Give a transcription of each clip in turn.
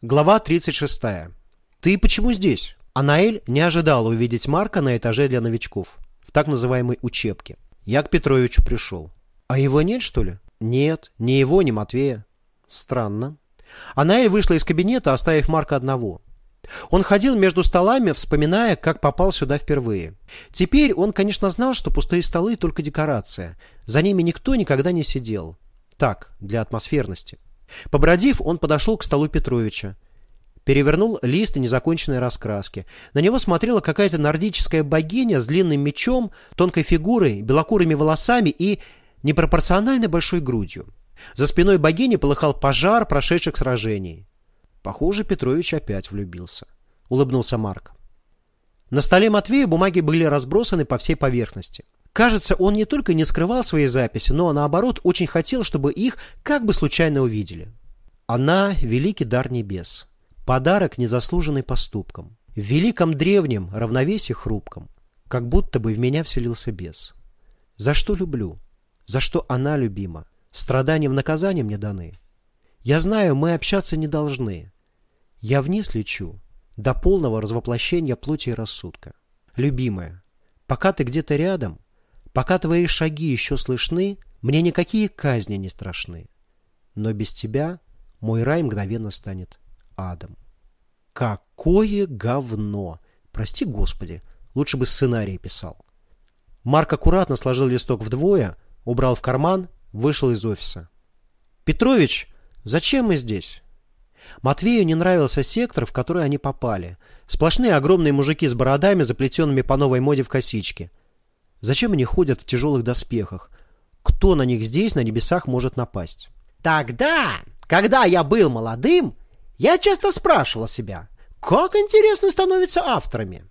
Глава 36. «Ты почему здесь?» Анаэль не ожидала увидеть Марка на этаже для новичков, в так называемой учебке. Я к Петровичу пришел. А его нет, что ли? Нет, ни его, ни Матвея. Странно. Анаэль вышла из кабинета, оставив Марка одного. Он ходил между столами, вспоминая, как попал сюда впервые. Теперь он, конечно, знал, что пустые столы – только декорация. За ними никто никогда не сидел. Так, для атмосферности. Побродив, он подошел к столу Петровича. Перевернул лист незаконченной раскраски. На него смотрела какая-то нордическая богиня с длинным мечом, тонкой фигурой, белокурыми волосами и непропорционально большой грудью. За спиной богини полыхал пожар прошедших сражений. Похоже, Петрович опять влюбился. Улыбнулся Марк. На столе Матвея бумаги были разбросаны по всей поверхности. Кажется, он не только не скрывал свои записи, но наоборот очень хотел, чтобы их как бы случайно увидели. Она – великий дар небес, подарок, незаслуженный поступком, в великом древнем равновесии хрупком, как будто бы в меня вселился бес. За что люблю? За что она любима? Страданием наказанием мне даны. Я знаю, мы общаться не должны. Я вниз лечу, до полного развоплощения плоти и рассудка. Любимая, пока ты где-то рядом – Пока твои шаги еще слышны, мне никакие казни не страшны. Но без тебя мой рай мгновенно станет адом. Какое говно! Прости, Господи, лучше бы сценарий писал. Марк аккуратно сложил листок вдвое, убрал в карман, вышел из офиса. «Петрович, зачем мы здесь?» Матвею не нравился сектор, в который они попали. Сплошные огромные мужики с бородами, заплетенными по новой моде в косички. Зачем они ходят в тяжелых доспехах? Кто на них здесь, на небесах, может напасть? Тогда, когда я был молодым, я часто спрашивал себя, как интересно становятся авторами.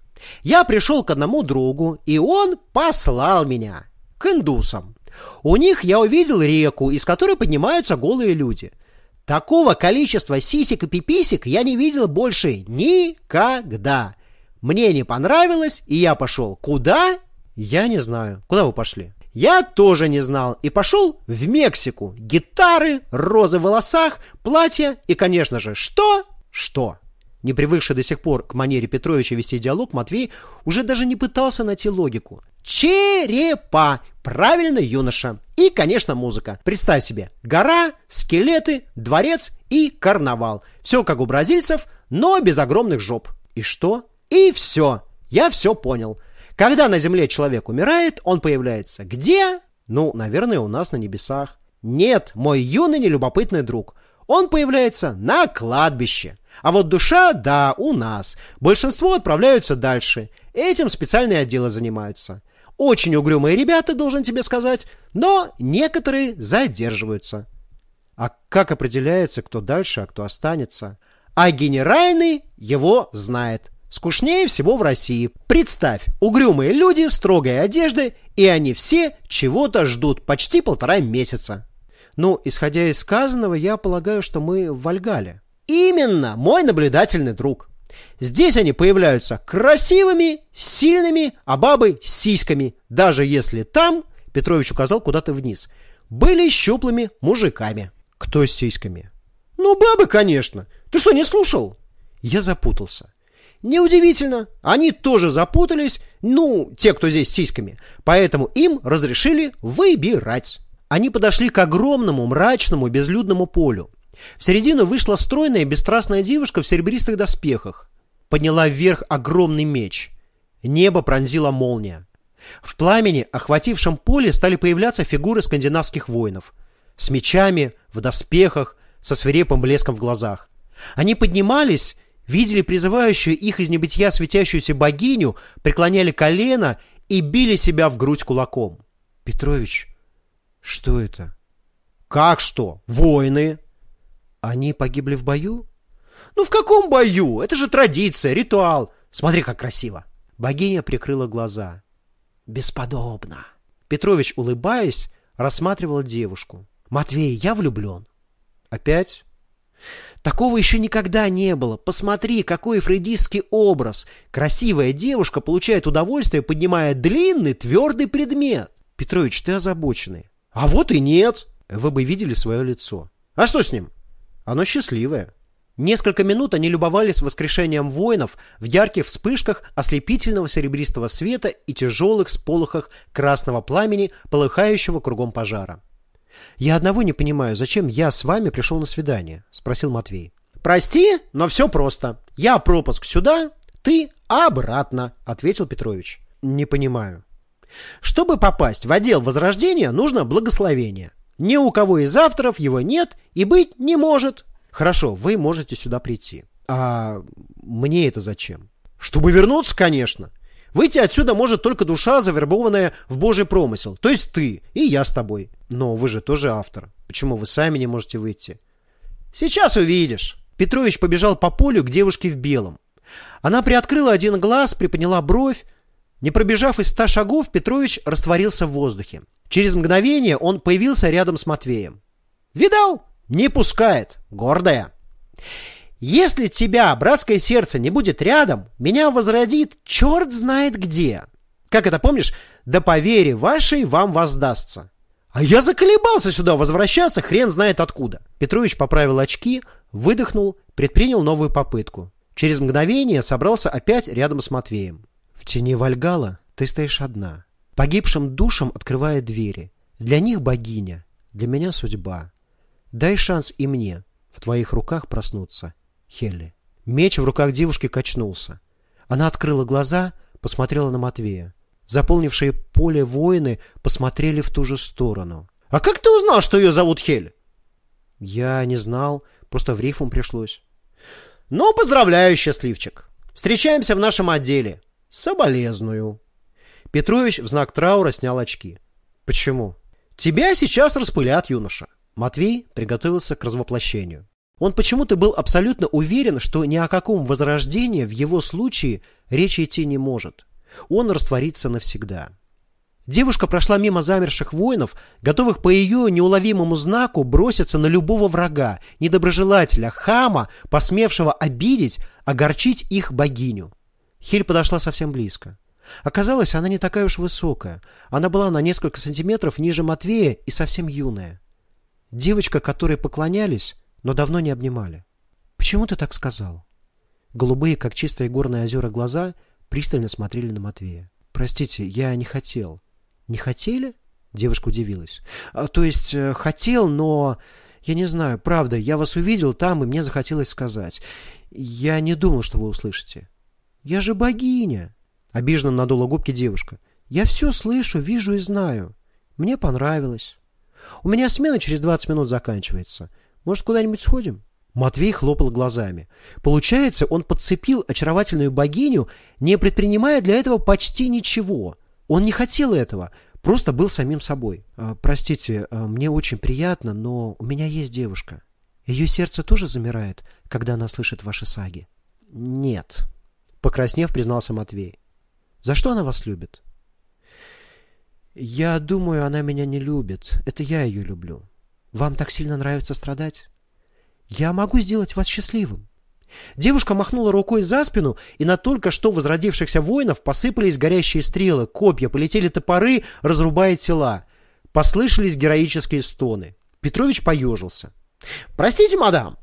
Я пришел к одному другу, и он послал меня к индусам. У них я увидел реку, из которой поднимаются голые люди. Такого количества сисек и пиписек я не видел больше никогда. Мне не понравилось, и я пошел куда? Я не знаю. Куда вы пошли? Я тоже не знал и пошел в Мексику. Гитары, розы в волосах, платья и, конечно же, что? Что? Не привыкший до сих пор к манере Петровича вести диалог, Матвей уже даже не пытался найти логику. Черепа! Правильно, юноша. И, конечно, музыка. Представь себе, гора, скелеты, дворец и карнавал. Все как у бразильцев, но без огромных жоп. И что? И все. Я все понял. Когда на земле человек умирает, он появляется где? Ну, наверное, у нас на небесах. Нет, мой юный нелюбопытный друг. Он появляется на кладбище. А вот душа, да, у нас. Большинство отправляются дальше. Этим специальные отделы занимаются. Очень угрюмые ребята, должен тебе сказать, но некоторые задерживаются. А как определяется, кто дальше, а кто останется? А генеральный его знает. Скучнее всего в России. Представь, угрюмые люди, строгой одежды, и они все чего-то ждут почти полтора месяца. Ну, исходя из сказанного, я полагаю, что мы в Вальгале. Именно, мой наблюдательный друг. Здесь они появляются красивыми, сильными, а бабы с сиськами, даже если там, Петрович указал куда-то вниз, были щуплыми мужиками. Кто с сиськами? Ну, бабы, конечно. Ты что, не слушал? Я запутался. Неудивительно, они тоже запутались, ну, те, кто здесь с сиськами, поэтому им разрешили выбирать. Они подошли к огромному, мрачному, безлюдному полю. В середину вышла стройная, бесстрастная девушка в серебристых доспехах. Подняла вверх огромный меч. Небо пронзила молния. В пламени, охватившем поле, стали появляться фигуры скандинавских воинов. С мечами, в доспехах, со свирепым блеском в глазах. Они поднимались видели призывающую их из небытия светящуюся богиню, преклоняли колено и били себя в грудь кулаком. Петрович, что это? Как что? Воины. Они погибли в бою? Ну в каком бою? Это же традиция, ритуал. Смотри, как красиво. Богиня прикрыла глаза. Бесподобно. Петрович, улыбаясь, рассматривал девушку. Матвей, я влюблен. Опять? Такого еще никогда не было. Посмотри, какой фрейдистский образ. Красивая девушка получает удовольствие, поднимая длинный, твердый предмет. Петрович, ты озабоченный. А вот и нет. Вы бы видели свое лицо. А что с ним? Оно счастливое. Несколько минут они любовались воскрешением воинов в ярких вспышках ослепительного серебристого света и тяжелых сполохах красного пламени, полыхающего кругом пожара. «Я одного не понимаю, зачем я с вами пришел на свидание?» – спросил Матвей. «Прости, но все просто. Я пропуск сюда, ты обратно», – ответил Петрович. «Не понимаю». «Чтобы попасть в отдел Возрождения, нужно благословение. Ни у кого из авторов его нет и быть не может». «Хорошо, вы можете сюда прийти. А мне это зачем?» «Чтобы вернуться, конечно. Выйти отсюда может только душа, завербованная в Божий промысел. То есть ты и я с тобой. Но вы же тоже автор. Почему вы сами не можете выйти? Сейчас увидишь. Петрович побежал по полю к девушке в белом. Она приоткрыла один глаз, приподняла бровь. Не пробежав из ста шагов, Петрович растворился в воздухе. Через мгновение он появился рядом с Матвеем. «Видал? Не пускает. Гордая. Если тебя, братское сердце, не будет рядом, меня возродит черт знает где. Как это помнишь? Да по вере вашей вам воздастся. А я заколебался сюда возвращаться, хрен знает откуда. Петрович поправил очки, выдохнул, предпринял новую попытку. Через мгновение собрался опять рядом с Матвеем. В тени Вальгала ты стоишь одна. Погибшим душам открывая двери. Для них богиня, для меня судьба. Дай шанс и мне в твоих руках проснуться. Хелли. Меч в руках девушки качнулся. Она открыла глаза, посмотрела на Матвея. Заполнившие поле воины посмотрели в ту же сторону. «А как ты узнал, что ее зовут Хель?» «Я не знал, просто в рифму пришлось». «Ну, поздравляю, счастливчик. Встречаемся в нашем отделе. Соболезную». Петрович в знак траура снял очки. «Почему?» «Тебя сейчас распылят, юноша». Матвей приготовился к развоплощению. Он почему-то был абсолютно уверен, что ни о каком возрождении в его случае речи идти не может. Он растворится навсегда. Девушка прошла мимо замерших воинов, готовых по ее неуловимому знаку броситься на любого врага, недоброжелателя, хама, посмевшего обидеть, огорчить их богиню. Хель подошла совсем близко. Оказалось, она не такая уж высокая. Она была на несколько сантиметров ниже Матвея и совсем юная. Девочка, которой поклонялись, но давно не обнимали. «Почему ты так сказал?» Голубые, как чистые горные озера, глаза пристально смотрели на Матвея. «Простите, я не хотел». «Не хотели?» Девушка удивилась. А, «То есть, э, хотел, но...» «Я не знаю, правда, я вас увидел там, и мне захотелось сказать. Я не думал, что вы услышите». «Я же богиня!» Обиженно надула губки девушка. «Я все слышу, вижу и знаю. Мне понравилось. У меня смена через 20 минут заканчивается. Может, куда-нибудь сходим?» Матвей хлопал глазами. Получается, он подцепил очаровательную богиню, не предпринимая для этого почти ничего. Он не хотел этого, просто был самим собой. «А, «Простите, а, мне очень приятно, но у меня есть девушка. Ее сердце тоже замирает, когда она слышит ваши саги?» «Нет», — покраснев, признался Матвей. «За что она вас любит?» «Я думаю, она меня не любит. Это я ее люблю. Вам так сильно нравится страдать? Я могу сделать вас счастливым. Девушка махнула рукой за спину, и на только что возродившихся воинов посыпались горящие стрелы, копья, полетели топоры, разрубая тела. Послышались героические стоны. Петрович поежился. «Простите, мадам,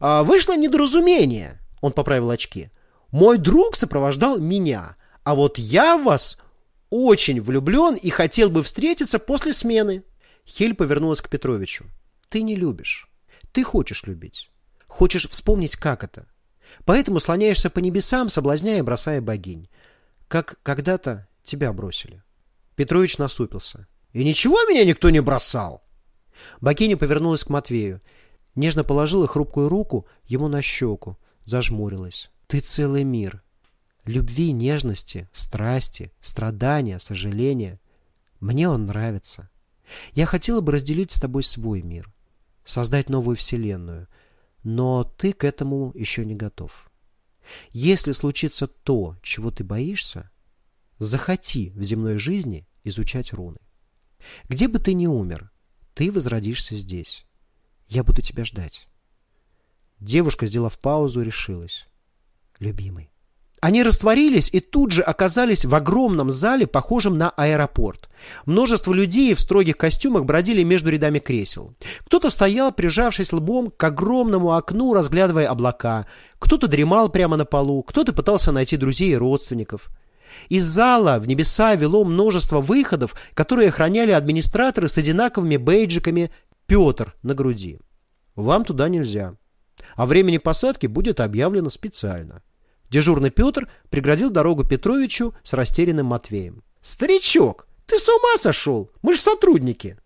а, вышло недоразумение», — он поправил очки. «Мой друг сопровождал меня, а вот я в вас очень влюблен и хотел бы встретиться после смены». Хель повернулась к Петровичу. «Ты не любишь. Ты хочешь любить. Хочешь вспомнить, как это. Поэтому слоняешься по небесам, соблазняя и бросая богинь. Как когда-то тебя бросили». Петрович насупился. «И ничего меня никто не бросал?» Богиня повернулась к Матвею. Нежно положила хрупкую руку ему на щеку. Зажмурилась. «Ты целый мир. Любви, нежности, страсти, страдания, сожаления. Мне он нравится. Я хотела бы разделить с тобой свой мир, создать новую вселенную, но ты к этому еще не готов. Если случится то, чего ты боишься, захоти в земной жизни изучать руны. Где бы ты ни умер, ты возродишься здесь. Я буду тебя ждать. Девушка, сделав паузу, решилась. Любимый, Они растворились и тут же оказались в огромном зале, похожем на аэропорт. Множество людей в строгих костюмах бродили между рядами кресел. Кто-то стоял, прижавшись лбом к огромному окну, разглядывая облака. Кто-то дремал прямо на полу, кто-то пытался найти друзей и родственников. Из зала в небеса вело множество выходов, которые охраняли администраторы с одинаковыми бейджиками «Петр» на груди. Вам туда нельзя. О времени посадки будет объявлено специально. Дежурный Петр преградил дорогу Петровичу с растерянным Матвеем. «Старичок, ты с ума сошел? Мы же сотрудники!»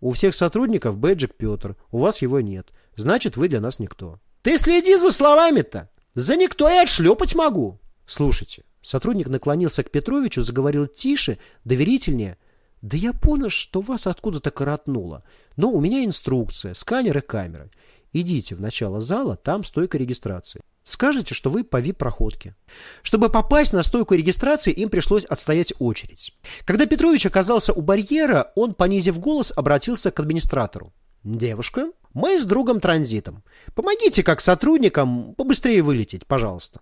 «У всех сотрудников бэджик Петр, у вас его нет. Значит, вы для нас никто». «Ты следи за словами-то! За никто и отшлепать могу!» «Слушайте». Сотрудник наклонился к Петровичу, заговорил тише, доверительнее. «Да я понял, что вас откуда-то коротнуло. Но у меня инструкция, сканер и камера. Идите в начало зала, там стойка регистрации. Скажите, что вы по VIP-проходке. Чтобы попасть на стойку регистрации, им пришлось отстоять очередь. Когда Петрович оказался у барьера, он, понизив голос, обратился к администратору. «Девушка, мы с другом транзитом. Помогите, как сотрудникам, побыстрее вылететь, пожалуйста».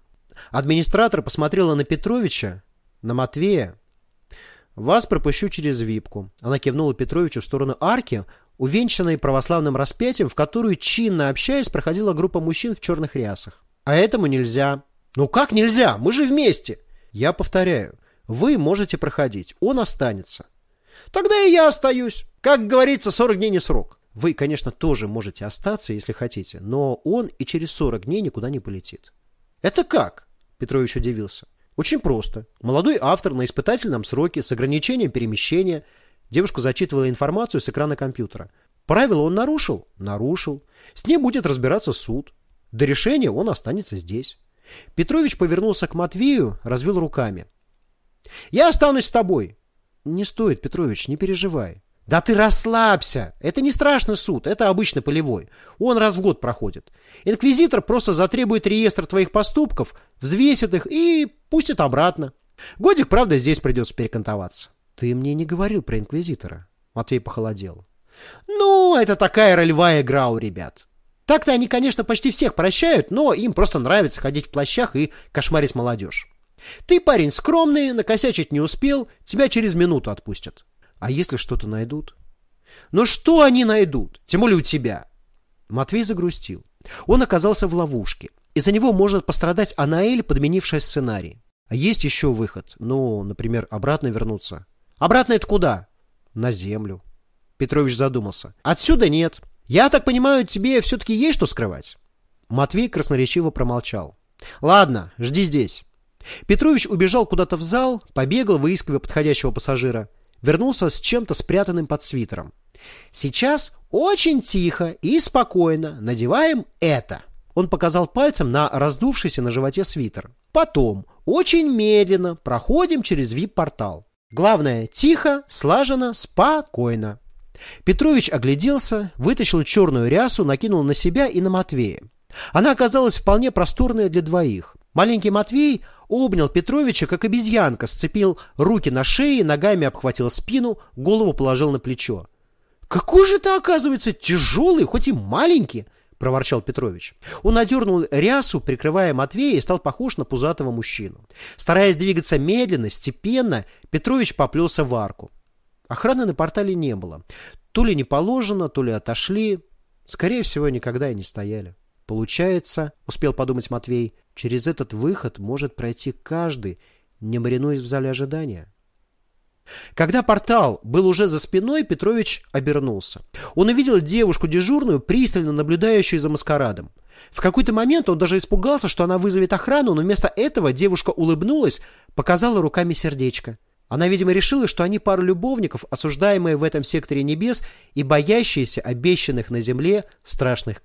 Администратор посмотрела на Петровича, на Матвея. «Вас пропущу через випку». Она кивнула Петровичу в сторону арки, увенчанной православным распятием, в которую, чинно общаясь, проходила группа мужчин в черных рясах. А этому нельзя. Ну как нельзя? Мы же вместе. Я повторяю, вы можете проходить, он останется. Тогда и я остаюсь. Как говорится, 40 дней не срок. Вы, конечно, тоже можете остаться, если хотите, но он и через 40 дней никуда не полетит. Это как? Петрович удивился. Очень просто. Молодой автор на испытательном сроке с ограничением перемещения. Девушка зачитывала информацию с экрана компьютера. Правила он нарушил? Нарушил. С ним будет разбираться суд. До решения он останется здесь. Петрович повернулся к Матвею, развел руками. «Я останусь с тобой». «Не стоит, Петрович, не переживай». «Да ты расслабься! Это не страшный суд, это обычно полевой. Он раз в год проходит. Инквизитор просто затребует реестр твоих поступков, взвесит их и пустит обратно. Годик, правда, здесь придется перекантоваться». «Ты мне не говорил про инквизитора». Матвей похолодел. «Ну, это такая ролевая игра у ребят. Так-то они, конечно, почти всех прощают, но им просто нравится ходить в плащах и кошмарить молодежь. Ты парень скромный, накосячить не успел, тебя через минуту отпустят. А если что-то найдут? Ну что они найдут? Тем более у тебя. Матвей загрустил. Он оказался в ловушке. Из-за него может пострадать Анаэль, подменившая сценарий. А есть еще выход. Ну, например, обратно вернуться. Обратно это куда? На землю. Петрович задумался. Отсюда нет. Я так понимаю, тебе все-таки есть что скрывать? Матвей красноречиво промолчал. Ладно, жди здесь. Петрович убежал куда-то в зал, побегал, выискивая подходящего пассажира. Вернулся с чем-то спрятанным под свитером. Сейчас очень тихо и спокойно надеваем это. Он показал пальцем на раздувшийся на животе свитер. Потом очень медленно проходим через VIP-портал. Главное, тихо, слаженно, спокойно. Петрович огляделся, вытащил черную рясу, накинул на себя и на Матвея. Она оказалась вполне просторная для двоих. Маленький Матвей обнял Петровича, как обезьянка, сцепил руки на шее, ногами обхватил спину, голову положил на плечо. «Какой же ты, оказывается, тяжелый, хоть и маленький!» — проворчал Петрович. Он одернул рясу, прикрывая Матвея, и стал похож на пузатого мужчину. Стараясь двигаться медленно, степенно, Петрович поплелся в арку. Охраны на портале не было. То ли не положено, то ли отошли. Скорее всего, никогда и не стояли. Получается, успел подумать Матвей, через этот выход может пройти каждый, не маринуясь в зале ожидания. Когда портал был уже за спиной, Петрович обернулся. Он увидел девушку дежурную, пристально наблюдающую за маскарадом. В какой-то момент он даже испугался, что она вызовет охрану, но вместо этого девушка улыбнулась, показала руками сердечко. Она, видимо, решила, что они пара любовников, осуждаемые в этом секторе небес и боящиеся обещанных на земле страшных